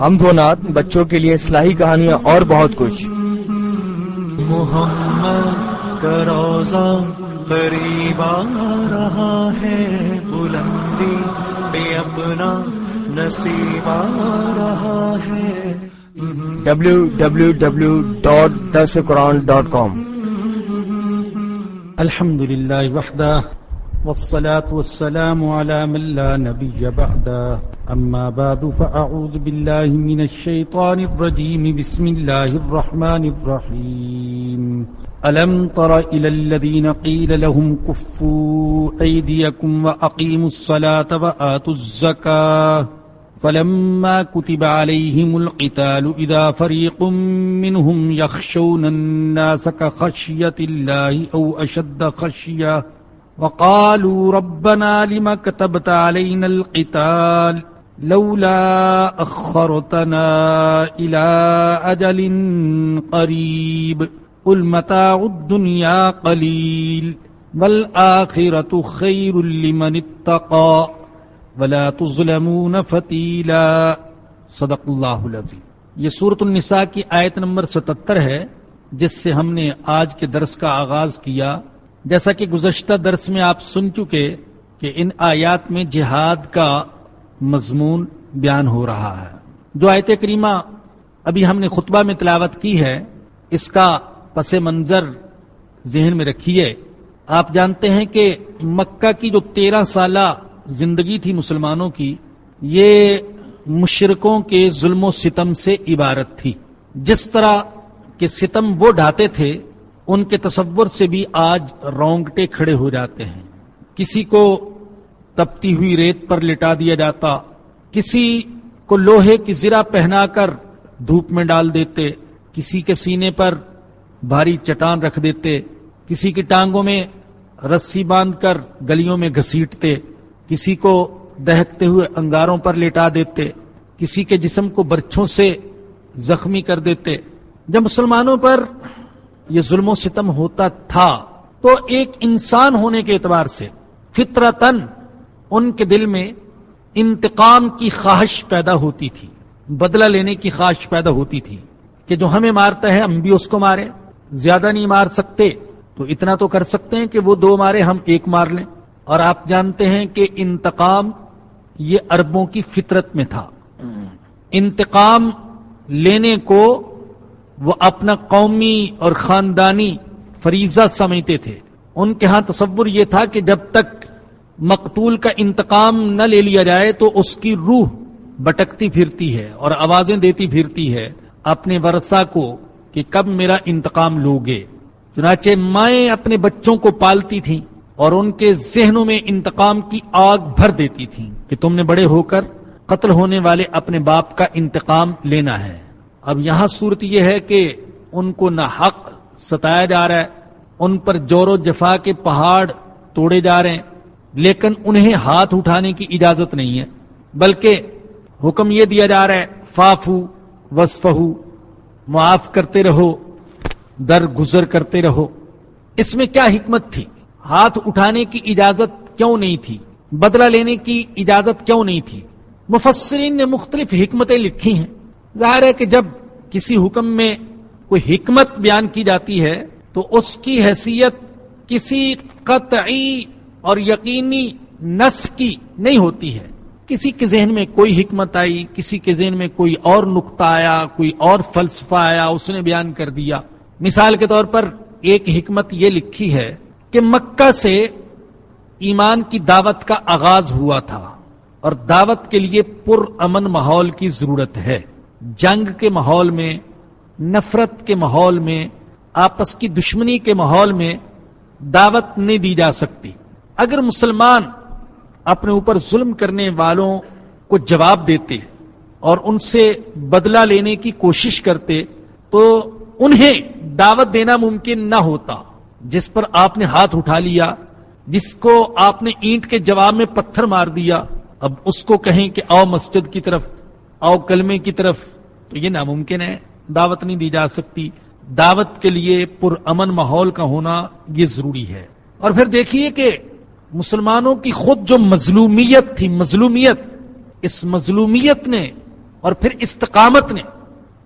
ہم دو نات بچوں کے لیے اصلاحی کہانیاں اور بہت کچھ۔ محمد کا روزہ قریب آ رہا ہے بلندی پہ اپنا نصیب آ رہا ہے۔ ڈبلو ڈبلو ڈبلو ڈاٹ درس قرآن ڈاٹ کام الحمد لله وحده والصلاة والسلام على من لا نبي بعده. أما بعد، فأعوذ بالله من الشيطان الرجيم. بسم الله الرحمن الرحيم. ألم تر إلى الذين قيل لهم كفوا أيديكم وأقيموا الصلاة وآتوا الزكاة. فلما كتب عليهم القتال، إذا فريق منهم يخشون الناس كخشية الله أو أشد خشية وقالوا ربنا لما كتبت علينا القتال لولا أخرتنا إلى أجل قريب قل متاع الدنيا قليل والآخرة خير لمن اتقى ولا تظلمون فتیلا صدق اللہ العظیم۔ یہ سورت النساء کی آیت نمبر ستتر ہے، جس سے ہم نے آج کے درس کا آغاز کیا۔ جیسا کہ گزشتہ درس میں آپ سن چکے کہ ان آیات میں جہاد کا مضمون بیان ہو رہا ہے۔ جو آیت کریمہ ابھی ہم نے خطبہ میں تلاوت کی ہے، اس کا پس منظر ذہن میں رکھیے۔ آپ جانتے ہیں کہ مکہ کی جو تیرہ سالہ زندگی تھی مسلمانوں کی، یہ مشرقوں کے ظلم و ستم سے عبارت تھی۔ جس طرح کے ستم وہ ڈھاتے تھے ان کے تصور سے بھی آج رونگٹے کھڑے ہو جاتے ہیں۔ کسی کو تپتی ہوئی ریت پر لٹا دیا جاتا، کسی کو لوہے کی زرا پہنا کر دھوپ میں ڈال دیتے، کسی کے سینے پر بھاری چٹان رکھ دیتے، کسی کی ٹانگوں میں رسی باندھ کر گلیوں میں گھسیٹتے، کسی کو دہکتے ہوئے انگاروں پر لٹا دیتے، کسی کے جسم کو برچھوں سے زخمی کر دیتے۔ جب مسلمانوں پر یہ ظلم و ستم ہوتا تھا تو ایک انسان ہونے کے اعتبار سے فطرتن ان کے دل میں انتقام کی خواہش پیدا ہوتی تھی، بدلہ لینے کی خواہش پیدا ہوتی تھی کہ جو ہمیں مارتا ہے ہم بھی اس کو مارے زیادہ نہیں مار سکتے تو اتنا تو کر سکتے ہیں کہ وہ دو مارے، ہم ایک مار لیں۔ اور آپ جانتے ہیں کہ انتقام یہ اربوں کی فطرت میں تھا۔ انتقام لینے کو وہ اپنا قومی اور خاندانی فریضہ سمجھتے تھے۔ ان کے ہاں تصور یہ تھا کہ جب تک مقتول کا انتقام نہ لے لیا جائے تو اس کی روح بٹکتی پھرتی ہے اور آوازیں دیتی پھرتی ہے اپنے ورثہ کو کہ کب میرا انتقام لوگے۔ چنانچہ مائیں اپنے بچوں کو پالتی تھیں اور ان کے ذہنوں میں انتقام کی آگ بھر دیتی تھی کہ تم نے بڑے ہو کر قتل ہونے والے اپنے باپ کا انتقام لینا ہے۔ اب یہاں صورت یہ ہے کہ ان کو نہ حق ستایا جا رہا ہے، ان پر جور و جفا کے پہاڑ توڑے جا رہے ہیں، لیکن انہیں ہاتھ اٹھانے کی اجازت نہیں ہے، بلکہ حکم یہ دیا جا رہا ہے، فافو وسفہ معاف کرتے رہو، در گزر کرتے رہو۔ اس میں کیا حکمت تھی؟ ہاتھ اٹھانے کی اجازت کیوں نہیں تھی؟ بدلہ لینے کی اجازت کیوں نہیں تھی؟ مفسرین نے مختلف حکمتیں لکھی ہیں۔ ظاہر ہے کہ جب کسی حکم میں کوئی حکمت بیان کی جاتی ہے تو اس کی حیثیت کسی قطعی اور یقینی نس کی نہیں ہوتی ہے۔ کسی کے ذہن میں کوئی حکمت آئی، کسی کے ذہن میں کوئی اور نقطہ آیا، کوئی اور فلسفہ آیا، اس نے بیان کر دیا۔ مثال کے طور پر ایک حکمت یہ لکھی ہے کہ مکہ سے ایمان کی دعوت کا آغاز ہوا تھا اور دعوت کے لیے پر امن ماحول کی ضرورت ہے۔ جنگ کے ماحول میں، نفرت کے ماحول میں، آپس کی دشمنی کے ماحول میں دعوت نہیں دی جا سکتی۔ اگر مسلمان اپنے اوپر ظلم کرنے والوں کو جواب دیتے اور ان سے بدلہ لینے کی کوشش کرتے تو انہیں دعوت دینا ممکن نہ ہوتا۔ جس پر آپ نے ہاتھ اٹھا لیا، جس کو آپ نے اینٹ کے جواب میں پتھر مار دیا، اب اس کو کہیں کہ آؤ مسجد کی طرف۔ آؤ کلمے کی طرف۔ تو یہ ناممکن ہے، دعوت نہیں دی جا سکتی۔ دعوت کے لیے پر امن ماحول کا ہونا یہ ضروری ہے۔ اور پھر دیکھیے کہ مسلمانوں کی خود جو مظلومیت تھی، مظلومیت، اس مظلومیت نے اور پھر استقامت نے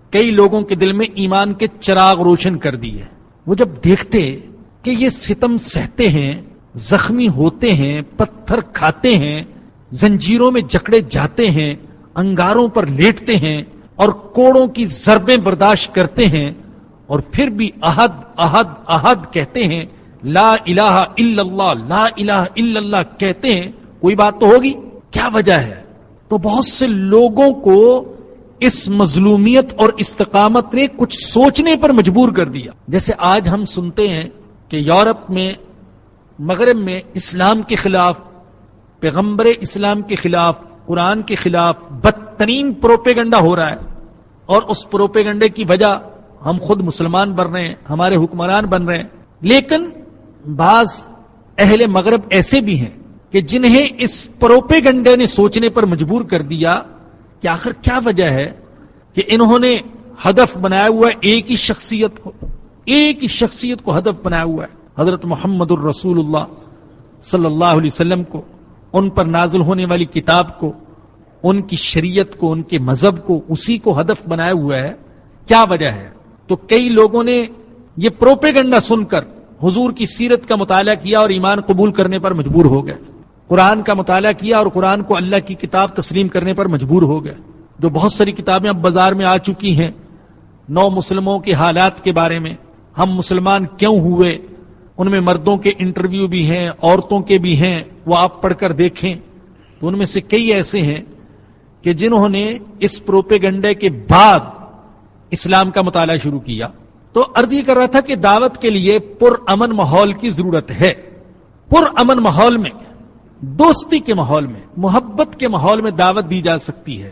کئی لوگوں کے دل میں ایمان کے چراغ روشن کر دی ہے۔ وہ جب دیکھتے کہ یہ ستم سہتے ہیں، زخمی ہوتے ہیں، پتھر کھاتے ہیں، زنجیروں میں جکڑے جاتے ہیں انگاروں پر لیٹتے ہیں اور کوڑوں کی ضربیں برداشت کرتے ہیں اور پھر بھی احد احد احد کہتے ہیں، لا الہ الا اللہ، لا الہ الا اللہ کہتے ہیں، کوئی بات تو ہوگی؟ کیا وجہ ہے؟ تو بہت سے لوگوں کو اس مظلومیت اور استقامت نے کچھ سوچنے پر مجبور کر دیا۔ جیسے آج ہم سنتے ہیں کہ یورپ میں، مغرب میں اسلام کے خلاف، پیغمبر اسلام کے خلاف قرآن کے خلاف بدترین پروپیگنڈا ہو رہا ہے اور اس پروپیگنڈے کی وجہ ہم خود مسلمان بن رہے ہیں، ہمارے حکمران بن رہے ہیں۔ لیکن بعض اہل مغرب ایسے بھی ہیں کہ جنہیں اس پروپیگنڈے نے سوچنے پر مجبور کر دیا کہ آخر کیا وجہ ہے کہ انہوں نے ہدف بنایا ہوا ہے، ایک ہی شخصیت کو، ایک ہی شخصیت کو ہدف بنایا ہوا ہے۔ حضرت محمد الرسول اللہ صلی اللہ علیہ وسلم کو ان پر نازل ہونے والی کتاب کو، ان کی شریعت کو، ان کے مذہب کو اسی کو ہدف بنایا ہوا ہے۔ کیا وجہ ہے؟ تو کئی لوگوں نے یہ پروپیگنڈا سن کر حضور کی سیرت کا مطالعہ کیا اور ایمان قبول کرنے پر مجبور ہو گئے۔ قرآن کا مطالعہ کیا اور قرآن کو اللہ کی کتاب تسلیم کرنے پر مجبور ہو گئے۔ جو بہت ساری کتابیں اب بازار میں آ چکی ہیں، نو مسلموں کے حالات کے بارے میں، ہم مسلمان کیوں ہوئے؟ ان میں مردوں کے انٹرویو بھی ہیں، عورتوں کے بھی ہیں، وہ آپ پڑھ کر دیکھیں۔ تو ان میں سے کئی ایسے ہیں کہ جنہوں نے اس پروپیگنڈے کے بعد اسلام کا مطالعہ شروع کیا۔ تو عرض یہ کر رہا تھا کہ دعوت کے لیے پر امن ماحول کی ضرورت ہے۔ پر امن ماحول میں، دوستی کے ماحول میں، محبت کے ماحول میں دعوت دی جا سکتی ہے۔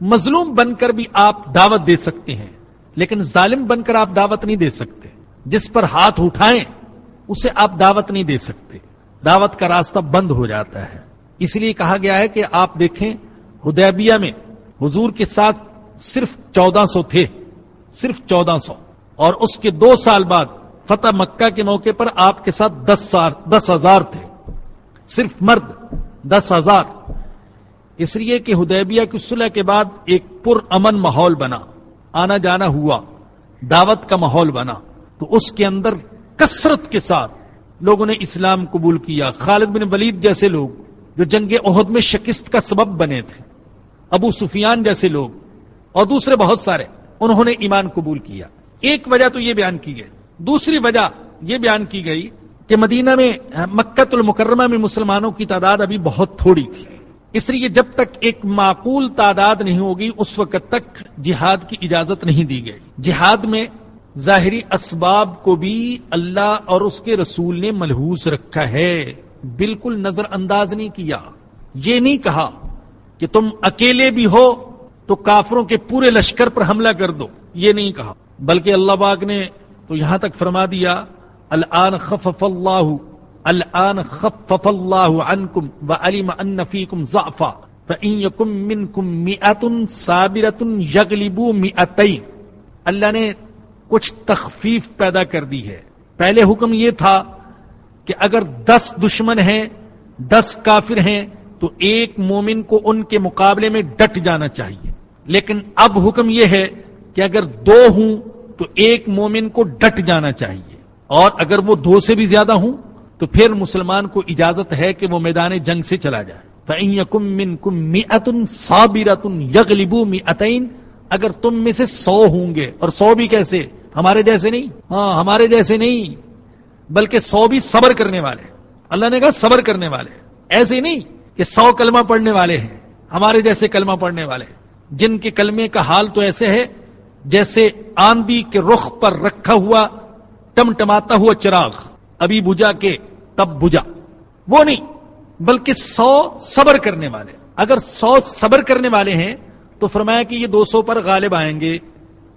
مظلوم بن کر بھی آپ دعوت دے سکتے ہیں، لیکن ظالم بن کر آپ دعوت نہیں دے سکتے۔ جس پر ہاتھ اٹھائیں اسے آپ دعوت نہیں دے سکتے۔ دعوت کا راستہ بند ہو جاتا ہے۔ اس لیے کہا گیا ہے کہ آپ دیکھیں، ہدیبیہ میں حضور کے ساتھ صرف چودہ سو تھے۔ صرف چودہ سو۔ اور اس کے دو سال بعد فتح مکہ کے موقع پر آپ کے ساتھ دس دس ہزار تھے۔ صرف مرد، دس ہزار۔ اس لیے کہ ہدیبیہ کی صلح کے بعد ایک پر امن ماحول بنا۔ آنا جانا ہوا۔ دعوت کا ماحول بنا۔ تو اس کے اندر کثرت کے ساتھ لوگوں نے اسلام قبول کیا۔ خالد بن ولید جیسے لوگ جو جنگ عہد میں شکست کا سبب بنے تھے۔ ابو سفیان جیسے لوگ اور دوسرے بہت سارے انہوں نے ایمان قبول کیا۔ ایک وجہ تو یہ بیان کی گئی۔ دوسری وجہ یہ بیان کی گئی کہ مدینہ میں مکت المکرمہ میں مسلمانوں کی تعداد ابھی بہت تھوڑی تھی۔ اس لیے جب تک ایک معقول تعداد نہیں ہوگی، اس وقت تک جہاد کی اجازت نہیں دی گئی۔ جہاد میں ظاہری اسباب کو بھی اللہ اور اس کے رسول نے ملحوظ رکھا ہے۔ بالکل نظر انداز نہیں کیا۔ یہ نہیں کہا کہ تم اکیلے بھی ہو تو کافروں کے پورے لشکر پر حملہ کر دو۔ یہ نہیں کہا۔ بلکہ اللہ باغ نے تو یہاں تک فرما دیا، الان خفف اللہ، الان خفف اللہ عنکم وعلم ان فیکم ضعفا فإن یکم منکم مئت صابرت یغلبو مئتین۔ اللہ نے کچھ تخفیف پیدا کر دی ہے۔ پہلے حکم یہ تھا کہ اگر دس دشمن ہیں، دس کافر ہیں، تو ایک مومن کو ان کے مقابلے میں ڈٹ جانا چاہیے۔ لیکن اب حکم یہ ہے کہ اگر دو ہوں، تو ایک مومن کو ڈٹ جانا چاہیے۔ اور اگر وہ دو سے بھی زیادہ ہوں، تو پھر مسلمان کو اجازت ہے کہ وہ میدان جنگ سے چلا جائے۔ کم من کم می اتن سابرتن یغلبو می اگر تم میں سے سو ہوں گے، اور سو بھی کیسے؟ ہمارے جیسے نہیں۔ ہاں ہمارے جیسے نہیں۔ بلکہ سو بھی صبر کرنے والے۔ اللہ نے کہا صبر کرنے والے۔ ایسے نہیں کہ سو کلمہ پڑھنے والے ہیں۔ ہمارے جیسے کلمہ پڑھنے والے۔ جن کے کلمے کا حال تو ایسے ہے جیسے آندھی کے رخ پر رکھا ہوا، ٹمٹماتا ہوا چراغ۔ ابھی بجا کے تب بجا۔ وہ نہیں، بلکہ سو صبر کرنے والے۔ اگر سو صبر کرنے والے ہیں تو فرمایا کہ یہ دو سو پر غالب آئیں گے۔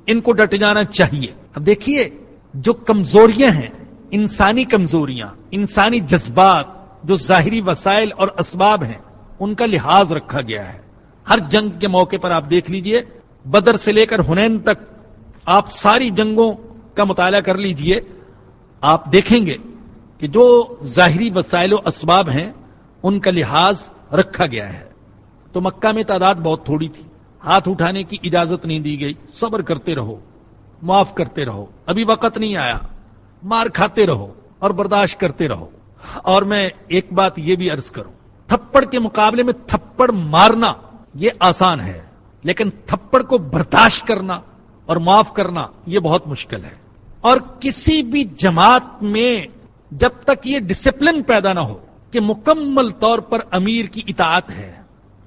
ان کو ڈٹ جانا چاہیے۔ اب دیکھیے جو کمزوریاں ہیں، انسانی کمزوریاں، انسانی جذبات جو ظاہری وسائل اور اسباب ہیں، ان کا لحاظ رکھا گیا ہے۔ ہر جنگ کے موقع پر آپ دیکھ لیجیے، بدر سے لے کر ہنین تک آپ ساری جنگوں کا مطالعہ کر لیجیے۔ آپ دیکھیں گے کہ جو ظاہری وسائل و اسباب ہیں، ان کا لحاظ رکھا گیا ہے۔ تو مکہ میں تعداد بہت تھوڑی تھی۔ ہاتھ اٹھانے کی اجازت نہیں دی گئی۔ صبر کرتے رہو۔ معاف کرتے رہو۔ ابھی وقت نہیں آیا۔ مار کھاتے رہو اور برداشت کرتے رہو۔ اور میں ایک بات یہ بھی عرض کروں۔ تھپڑ کے مقابلے میں تھپڑ مارنا یہ آسان ہے، لیکن تھپڑ کو برداشت کرنا اور معاف کرنا یہ بہت مشکل ہے۔ اور کسی بھی جماعت میں جب تک یہ ڈسپلن پیدا نہ ہو کہ مکمل طور پر امیر کی اطاعت ہے،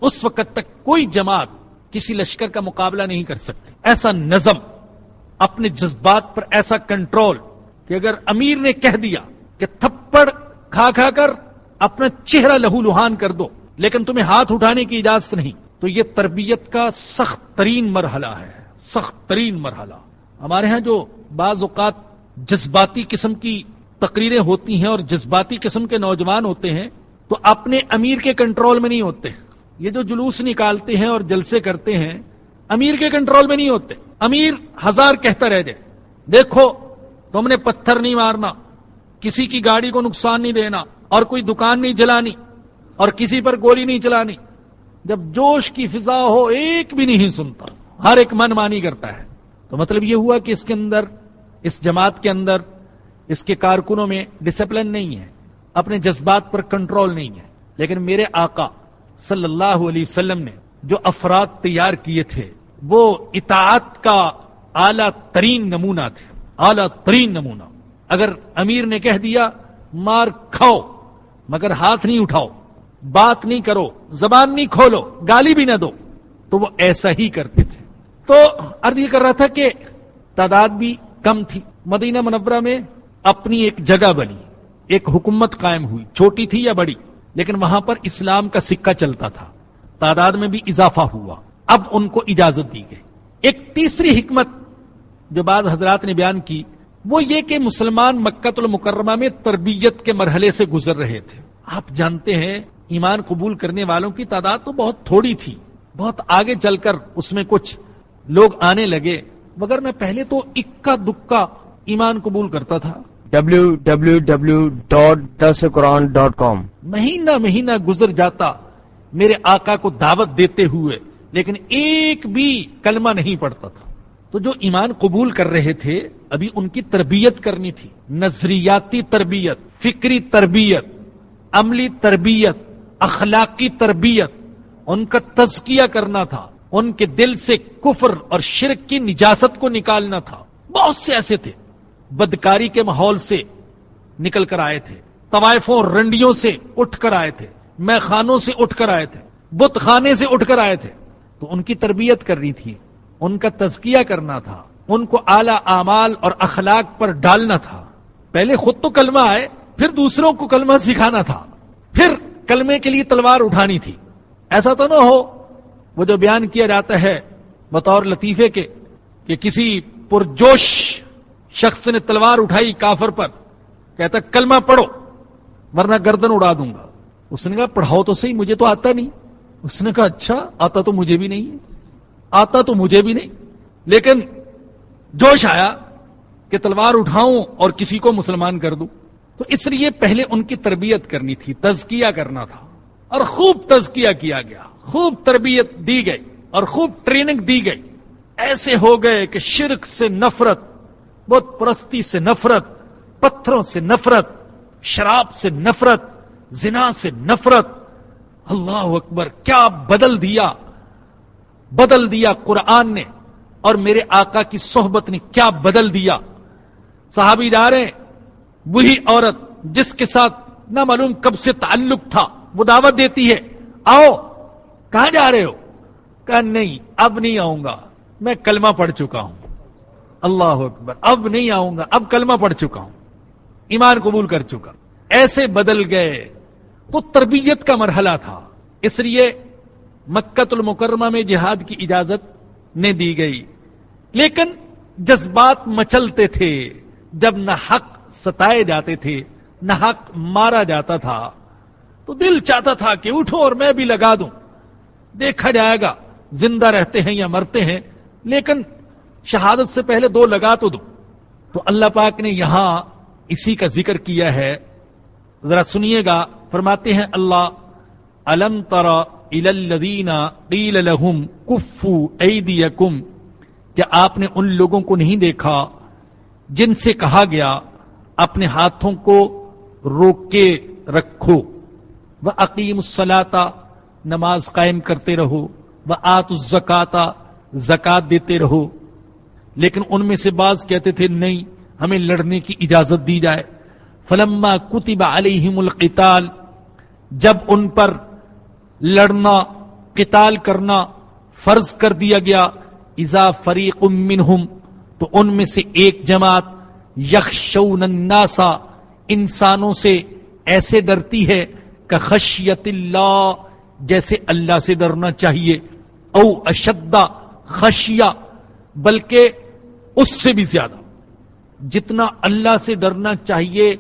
اس وقت تک کوئی جماعت کسی لشکر کا مقابلہ نہیں کر سکتی۔ ایسا نظم اپنے جذبات پر ایسا کنٹرول کہ اگر امیر نے کہہ دیا کہ تھپڑ کھا کھا کر اپنا چہرہ لہو لہان کر دو، لیکن تمہیں ہاتھ اٹھانے کی اجازت نہیں، تو یہ تربیت کا سخت ترین مرحلہ ہے، سخت ترین مرحلہ۔ ہمارے ہاں جو بعض اوقات جذباتی قسم کی تقریریں ہوتی ہیں اور جذباتی قسم کے نوجوان ہوتے ہیں، تو اپنے امیر کے کنٹرول میں نہیں ہوتے۔ یہ جو جلوس نکالتے ہیں اور جلسے کرتے ہیں، امیر کے کنٹرول میں نہیں ہوتے۔ امیر ہزار کہتا رہ جائے۔ دیکھو، تم نے پتھر نہیں مارنا، کسی کی گاڑی کو نقصان نہیں دینا، اور کوئی دکان نہیں جلانی، اور کسی پر گولی نہیں چلانی۔ جب جوش کی فضا ہو، ایک بھی نہیں سنتا، ہر ایک من مانی کرتا ہے۔ تو مطلب یہ ہوا کہ اس کے اندر، اس جماعت کے اندر، اس کے کارکنوں میں ڈسپلن نہیں ہے، اپنے جذبات پر کنٹرول نہیں ہے۔ لیکن میرے آقا صلی اللہ علیہ وسلم نے جو افراد تیار کیے تھے وہ اطاعت کا اعلی ترین نمونہ تھے۔ اعلی ترین نمونہ۔ اگر امیر نے کہہ دیا، مار کھاؤ، مگر ہاتھ نہیں اٹھاؤ، بات نہیں کرو، زبان نہیں کھولو، گالی بھی نہ دو، تو وہ ایسا ہی کرتے تھے۔ تو ارد یہ کر رہا تھا کہ تعداد بھی کم تھی۔ مدینہ منورہ میں اپنی ایک جگہ بنی، ایک حکومت قائم ہوئی، چھوٹی تھی یا بڑی، لیکن وہاں پر اسلام کا سکہ چلتا تھا۔ تعداد میں بھی اضافہ ہوا۔ اب ان کو اجازت دی گئی۔ ایک تیسری حکمت جو بعض حضرات نے بیان کی وہ یہ کہ مسلمان مکت المکرمہ میں تربیت کے مرحلے سے گزر رہے تھے۔ آپ جانتے ہیں ایمان قبول کرنے والوں کی تعداد تو بہت تھوڑی تھی۔ بہت آگے چل کر اس میں کچھ لوگ آنے لگے۔ مگر میں پہلے تو اکا دکا ایمان قبول کرتا تھا۔ www.dasquran.com مہینہ مہینہ گزر جاتا میرے آقا کو دعوت دیتے ہوئے لیکن ایک بھی کلمہ نہیں پڑتا تھا۔ تو جو ایمان قبول کر رہے تھے، ابھی ان کی تربیت کرنی تھی۔ نظریاتی تربیت، فکری تربیت، عملی تربیت، اخلاقی تربیت، ان کا تزکیہ کرنا تھا۔ ان کے دل سے کفر اور شرک کی نجاست کو نکالنا تھا۔ بہت سے ایسے تھے۔ بدکاری کے ماحول سے نکل کر آئے تھے۔ طوائفوں رنڈیوں سے اٹھ کر آئے تھے۔ میں خانوں سے اٹھ کر آئے تھے۔ بت خانے سے اٹھ کر آئے تھے۔ تو ان کی تربیت کرنی تھی، ان کا تزکیہ کرنا تھا، ان کو اعلی اعمال اور اخلاق پر ڈالنا تھا۔ پہلے خود تو کلمہ آئے، پھر دوسروں کو کلمہ سکھانا تھا۔ پھر کلمے کے لیے تلوار اٹھانی تھی۔ ایسا تو نہ ہو، وہ جو بیان کیا جاتا ہے بطور لطیفے کے، کہ کسی پرجوش شخص نے تلوار اٹھائی کافر پر، کہتا کلمہ پڑھو، ورنہ گردن اڑا دوں گا۔ اس نے کہا، پڑھاؤ تو صحیح، مجھے تو آتا نہیں۔ اس نے کہا اچھا آتا تو مجھے بھی نہیں ہے۔ آتا تو مجھے بھی نہیں۔ لیکن جوش آیا کہ تلوار اٹھاؤں اور کسی کو مسلمان کر دوں۔ تو اس لیے پہلے ان کی تربیت کرنی تھی، تزکیہ کرنا تھا۔ اور خوب تزکیہ کیا گیا۔ خوب تربیت دی گئی اور خوب ٹریننگ دی گئی۔ ایسے ہو گئے کہ شرک سے نفرت بت پرستی سے نفرت، پتھروں سے نفرت، شراب سے نفرت، زنا سے نفرت اللہ اکبر، کیا بدل دیا؟ بدل دیا قرآن نے، اور میرے آقا کی صحبت نے کیا بدل دیا؟ صحابی جا رہے وہی عورت جس کے ساتھ نہ معلوم کب سے تعلق تھا، وہ دعوت دیتی ہے، آؤ، کہاں جا رہے ہو؟ کہ نہیں، اب نہیں آؤں گا، میں کلمہ پڑھ چکا ہوں۔ اللہ اکبر، اب نہیں آؤں گا، اب کلمہ پڑھ چکا ہوں۔ ایمان قبول کر چکا۔ ایسے بدل گئے۔ تو تربیت کا مرحلہ تھا۔ اس لیے مکت المکرمہ میں جہاد کی اجازت نے دی گئی۔ لیکن جذبات مچلتے تھے۔ جب نہ حق ستائے جاتے تھے، نہ حق مارا جاتا تھا۔ تو دل چاہتا تھا کہ اٹھو اور میں بھی لگا دوں۔ دیکھا جائے گا زندہ رہتے ہیں یا مرتے ہیں، لیکن شہادت سے پہلے دو لگا تو دو تو اللہ پاک نے یہاں اسی کا ذکر کیا ہے۔ ذرا سنیے گا۔ فرماتے ہیں، اللہ، الم ترا الدین قیل لہم کفو ایدیکم کیا آپ نے ان لوگوں کو نہیں دیکھا جن سے کہا گیا، اپنے ہاتھوں کو روک کے رکھو وہ عقیم السلاتا نماز قائم کرتے رہو وہ آت الزکاتا زکات دیتے رہو۔ لیکن ان میں سے بعض کہتے تھے، نہیں، ہمیں لڑنے کی اجازت دی جائے۔ فلما کتب علیہم القتال، جب ان پر لڑنا، قتال کرنا فرض کر دیا گیا ازا فریق منہم، تو ان میں سے ایک جماعت، یخشون الناسا انسانوں سے ایسے ڈرتی ہے کہ خشیت اللہ، جیسے اللہ سے ڈرنا چاہیے، او اشدا خشیا بلکہ اس سے بھی زیادہ۔ جتنا اللہ سے ڈرنا چاہیے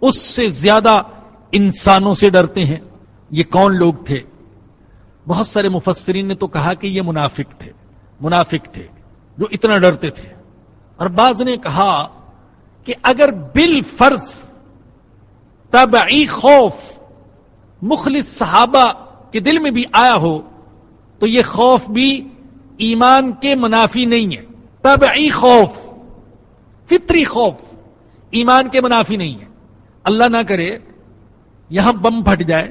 اس سے زیادہ انسانوں سے ڈرتے ہیں۔ یہ کون لوگ تھے؟ بہت سارے مفسرین نے تو کہا کہ یہ منافق تھے۔ منافق تھے جو اتنا ڈرتے تھے۔ اور بعض نے کہا کہ اگر بل فرض طبعی خوف مخلص صحابہ کے دل میں بھی آیا ہو، تو یہ خوف بھی ایمان کے منافی نہیں ہے۔ طبعی خوف، فطری خوف، ایمان کے منافی نہیں ہے۔ اللہ نہ کرے، یہاں بم پھٹ جائے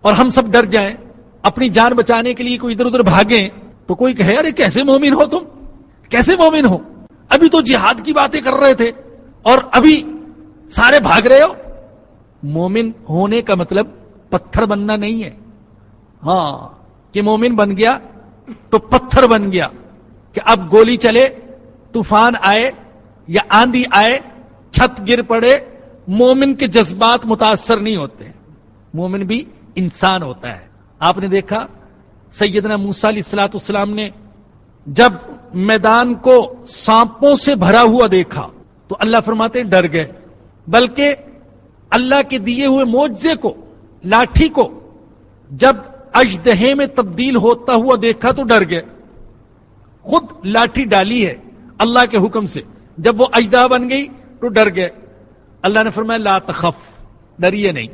اور ہم سب ڈر جائیں، اپنی جان بچانے کے لیے کوئی ادھر ادھر بھاگیں، تو کوئی کہے، ارے کیسے مومن ہو تم؟ کیسے مومن ہو؟ ابھی تو جہاد کی باتیں کر رہے تھے اور ابھی سارے بھاگ رہے ہو؟ مومن ہونے کا مطلب پتھر بننا نہیں ہے۔ ہاں کہ مومن بن گیا تو پتھر بن گیا کہ اب گولی چلے، طوفان آئے یا آندھی آئے، چھت گر پڑے مومن کے جذبات متاثر نہیں ہوتے مومن بھی انسان ہوتا ہے۔ آپ نے دیکھا، سیدنا موسا علیہ السلاط اسلام نے جب میدان کو سانپوں سے بھرا ہوا دیکھا، تو اللہ فرماتے ڈر گئے۔ بلکہ اللہ کے دیے ہوئے معجزے کو، لاٹھی کو، جب اجدہے میں تبدیل ہوتا ہوا دیکھا، تو ڈر گئے۔ خود لاٹھی ڈالی ہے اللہ کے حکم سے۔ جب وہ اجدہ بن گئی، تو ڈر گئے۔ اللہ نے فرمایا، لا تخف، ڈریے نہیں۔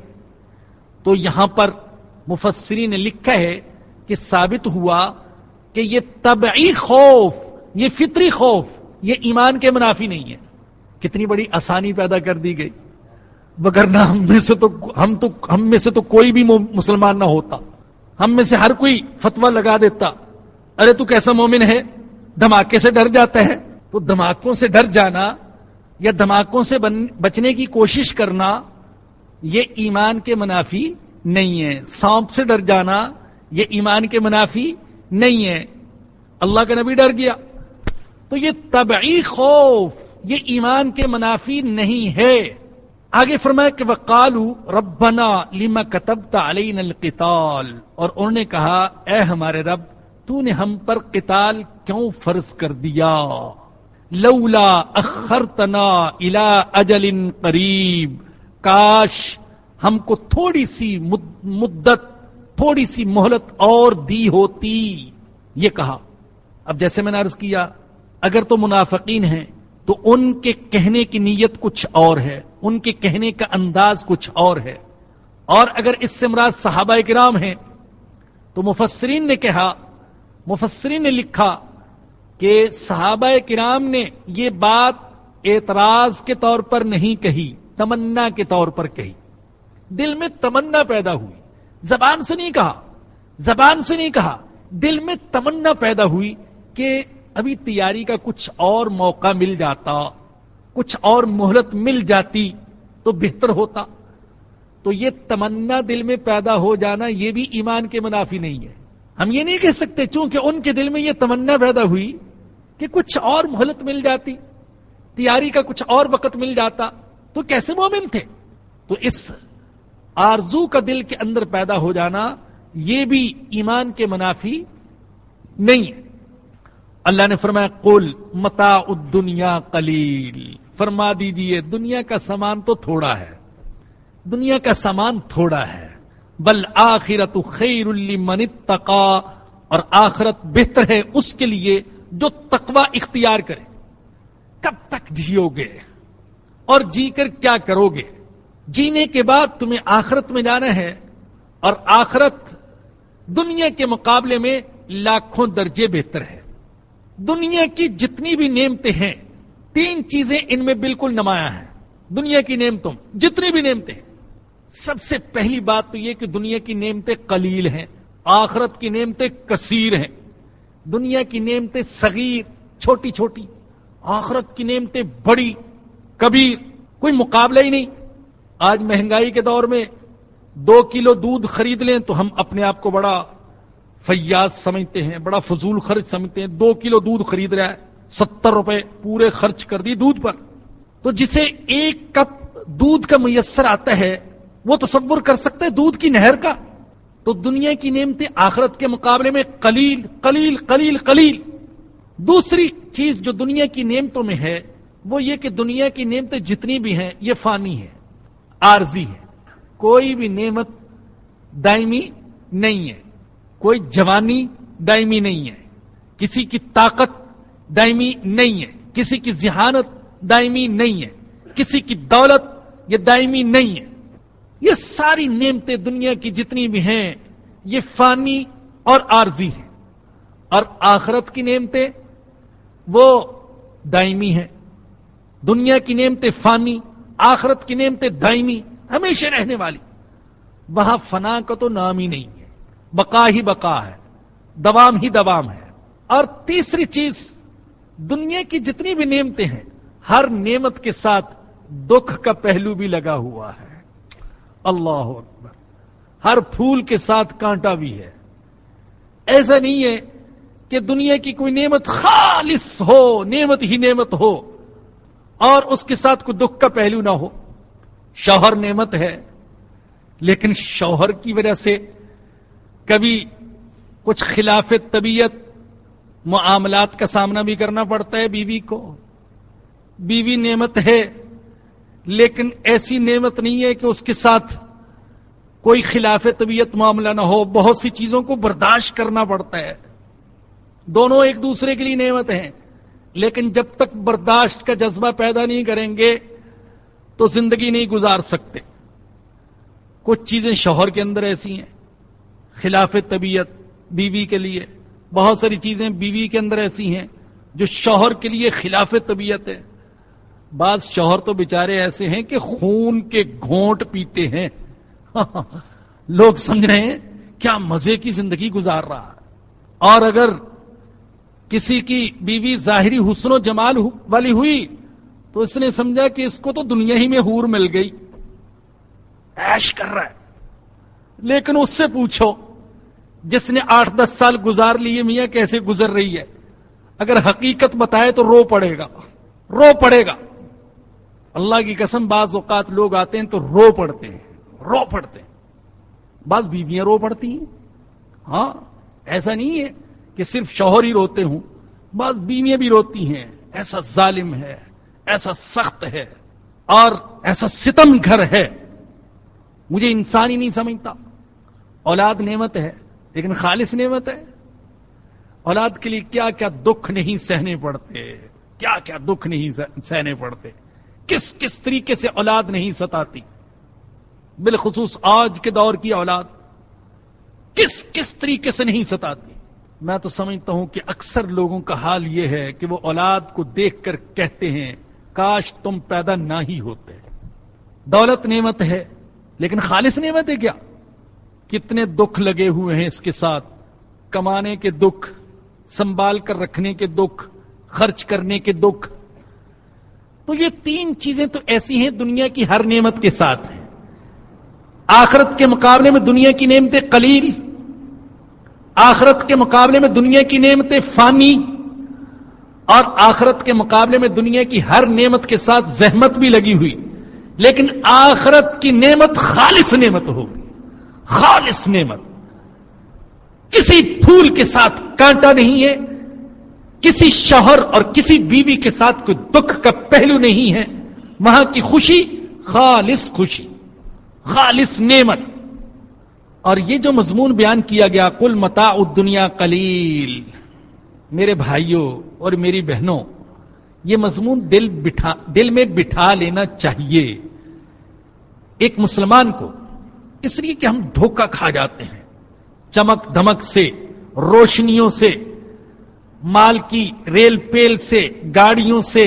تو یہاں پر مفسری نے لکھا ہے کہ ثابت ہوا کہ یہ طبعی خوف، یہ فطری خوف، یہ ایمان کے منافی نہیں ہے۔ کتنی بڑی آسانی پیدا کر دی گئی۔ وگرنہ ہم میں سے تو، ہم تو، ہم میں سے تو کوئی بھی مسلمان نہ ہوتا۔ ہم میں سے ہر کوئی فتوا لگا دیتا۔ ارے تو کیسا مومن ہے؟ دھماکے سے ڈر جاتا ہے۔ تو دھماکوں سے ڈر جانا یا دھماکوں سے بچنے کی کوشش کرنا، یہ ایمان کے منافی نہیں ہے۔ سانپ سے ڈر جانا، یہ ایمان کے منافی نہیں ہے۔ اللہ کا نبی ڈر گیا۔ تو یہ طبعی خوف، یہ ایمان کے منافی نہیں ہے۔ آگے فرمایا کہ وقالو ربنا لما کتبت علینا القتال۔ اور انہوں نے کہا، اے ہمارے رب، تو نے ہم پر قتال کیوں فرض کر دیا؟ لولا اخرتنا الى اجل قریب۔ کاش ہم کو تھوڑی سی مدت، تھوڑی سی مہلت اور دی ہوتی۔ یہ کہا۔ اب جیسے میں نے عرض کیا، اگر تو منافقین ہیں، تو ان کے کہنے کی نیت کچھ اور ہے، ان کے کہنے کا انداز کچھ اور ہے۔ اور اگر اس سے مراد صحابہ کرام ہیں، تو مفسرین نے کہا، مفسرین نے لکھا کہ صحابہ کرام نے یہ بات اعتراض کے طور پر نہیں کہی، تمنا کے طور پر کہی۔ دل میں تمنا پیدا ہوئی۔ زبان سے نہیں کہا۔ زبان سے نہیں کہا۔ دل میں تمنا پیدا ہوئی کہ ابھی تیاری کا کچھ اور موقع مل جاتا، کچھ اور مہلت مل جاتی تو بہتر ہوتا۔ تو یہ تمنا دل میں پیدا ہو جانا یہ بھی ایمان کے منافی نہیں ہے۔ ہم یہ نہیں کہہ سکتے چونکہ ان کے دل میں یہ تمنا پیدا ہوئی کہ کچھ اور مہلت مل جاتی، تیاری کا کچھ اور وقت مل جاتا، تو کیسے مومن تھے؟ تو اس آرزو کا دل کے اندر پیدا ہو جانا یہ بھی ایمان کے منافی نہیں ہے۔ اللہ نے فرمایا، قل متا دنیا قلیل۔ فرما دیجیے دنیا کا سامان تو تھوڑا ہے، دنیا کا سامان تھوڑا ہے۔ بل آخرت خیر من اتقا، اور آخرت بہتر ہے اس کے لیے جو تقوی اختیار کرے۔ کب تک جیو گے؟ اور جی کر کیا کرو گے؟ جینے کے بعد تمہیں آخرت میں جانا ہے اور آخرت دنیا کے مقابلے میں لاکھوں درجے بہتر ہے۔ دنیا کی جتنی بھی نعمتیں ہیں، تین چیزیں ان میں بالکل نمایاں ہیں۔ دنیا کی نعمتوں، جتنی بھی نعمتیں ہیں۔ سب سے پہلی بات تو یہ کہ دنیا کی نعمتیں قلیل ہیں، آخرت کی نعمتیں کثیر ہیں۔ دنیا کی نعمتیں صغیر، چھوٹی چھوٹی، آخرت کی نعمتیں بڑی، کبیر، کوئی مقابلہ ہی نہیں۔ آج مہنگائی کے دور میں دو کلو دودھ خرید لیں تو ہم اپنے آپ کو بڑا فیاض سمجھتے ہیں، بڑا فضول خرچ سمجھتے ہیں۔ دو کلو دودھ خرید رہا ہے، ستر روپے پورے خرچ کر دی دودھ پر۔ تو جسے ایک کپ دودھ کا میسر آتا ہے، وہ تصور کر سکتے دودھ کی نہر کا۔ تو دنیا کی نعمتیں آخرت کے مقابلے میں قلیل قلیل قلیل قلیل۔ دوسری چیز جو دنیا کی نعمتوں میں ہے، وہ یہ کہ دنیا کی نعمتیں جتنی بھی ہیں، یہ فانی ہے عارضی ہے کوئی بھی نعمت دائمی نہیں ہے۔ کوئی جوانی دائمی نہیں ہے۔ کسی کی طاقت دائمی نہیں ہے۔ کسی کی ذہانت دائمی نہیں ہے۔ کسی کی دولت یہ دائمی نہیں ہے۔ یہ ساری نعمتیں دنیا کی جتنی بھی ہیں، یہ فانی اور عارضی ہیں۔ اور آخرت کی نعمتیں وہ دائمی ہیں۔ دنیا کی نعمتیں فانی، آخرت کی نعمتیں دائمی، ہمیشہ رہنے والی۔ وہاں فنا کا تو نام ہی نہیں ہے۔ بقا ہی بقا ہے۔ دوام ہی دوام ہے۔ اور تیسری چیز، دنیا کی جتنی بھی نعمتیں ہیں، ہر نعمت کے ساتھ دکھ کا پہلو بھی لگا ہوا ہے۔ اللہ اکبر۔ ہر پھول کے ساتھ کانٹا بھی ہے۔ ایسا نہیں ہے کہ دنیا کی کوئی نعمت خالص ہو، نعمت ہی نعمت ہو اور اس کے ساتھ کوئی دکھ کا پہلو نہ ہو۔ شوہر نعمت ہے، لیکن شوہر کی وجہ سے کبھی کچھ خلاف طبیعت، معاملات کا سامنا بھی کرنا پڑتا ہے بیوی کو۔ بیوی نعمت ہے۔ لیکن ایسی نعمت نہیں ہے کہ اس کے ساتھ کوئی خلاف طبیعت معاملہ نہ ہو، بہت سی چیزوں کو برداشت کرنا پڑتا ہے۔ دونوں ایک دوسرے کے لیے نعمت ہیں۔ لیکن جب تک برداشت کا جذبہ پیدا نہیں کریں گے تو زندگی نہیں گزار سکتے۔ کچھ چیزیں شوہر کے اندر ایسی ہیں۔ خلاف طبیعت بیوی کے لیے، بہت ساری چیزیں بیوی کے اندر ایسی ہیں جو شوہر کے لیے خلاف طبیعت ہے۔ بعض شوہر تو بیچارے ایسے ہیں کہ خون کے گھونٹ پیتے ہیں لوگ سمجھ رہے ہیں کیا مزے کی زندگی گزار رہا ہے۔ اور اگر کسی کی بیوی ظاہری حسن و جمال والی ہوئی تو اس نے سمجھا کہ اس کو تو دنیا ہی میں ہور مل گئی۔ ایش کر رہا ہے۔ لیکن اس سے پوچھو، جس نے آٹھ دس سال گزار لیے میاں کیسے گزر رہی ہے؟ اگر حقیقت بتائے تو رو پڑے گا۔ رو پڑے گا۔ اللہ کی قسم بعض اوقات لوگ آتے ہیں تو رو پڑتے ہیں۔ رو پڑتے ہیں۔ بعض بیویاں رو پڑتی ہیں۔ ہاں ایسا نہیں ہے کہ صرف شوہر ہی روتے ہوں۔ بعض بیویاں بھی روتی ہیں۔ ایسا ظالم ہے، ایسا سخت ہے اور ایسا ستم گھر ہے۔ مجھے انسان ہی نہیں سمجھتا۔ اولاد نعمت ہے، لیکن خالص نعمت ہے۔ اولاد کے لیے کیا کیا دکھ نہیں سہنے پڑتے کیا کیا دکھ نہیں سہنے پڑتے۔ کس کس طریقے سے اولاد نہیں ستاتی بالخصوص آج کے دور کی اولاد کس کس طریقے سے نہیں ستاتی میں تو سمجھتا ہوں کہ اکثر لوگوں کا حال یہ ہے کہ وہ اولاد کو دیکھ کر کہتے ہیں، کاش تم پیدا نہ ہی ہوتے۔ دولت نعمت ہے، لیکن خالص نعمت ہے کیا؟ کتنے دکھ لگے ہوئے ہیں اس کے ساتھ۔ کمانے کے دکھ، سنبھال کر رکھنے کے دکھ، خرچ کرنے کے دکھ۔ تو یہ تین چیزیں تو ایسی ہیں دنیا کی ہر نعمت کے ساتھ ہیں۔ آخرت کے مقابلے میں دنیا کی نعمتیں قلیل، آخرت کے مقابلے میں دنیا کی نعمتیں فانی، اور آخرت کے مقابلے میں دنیا کی ہر نعمت کے ساتھ زحمت بھی لگی ہوئی۔ لیکن آخرت کی نعمت خالص نعمت ہوگی۔ خالص نعمت۔ کسی پھول کے ساتھ کانٹا نہیں ہے۔ کسی شوہر اور کسی بیوی کے ساتھ کوئی دکھ کا پہلو نہیں ہے، وہاں کی خوشی خالص خوشی، خالص نعمت۔ اور یہ جو مضمون بیان کیا گیا کل متا دنیا کلیل میرے بھائیوں اور میری بہنوں، یہ مضمون دل بٹھا، دل میں بٹھا لینا چاہیے۔ ایک مسلمان کو، اس لیے کہ ہم دھوکہ کھا جاتے ہیں، چمک دمک سے، روشنیوں سے مال کی ریل پیل سے گاڑیوں سے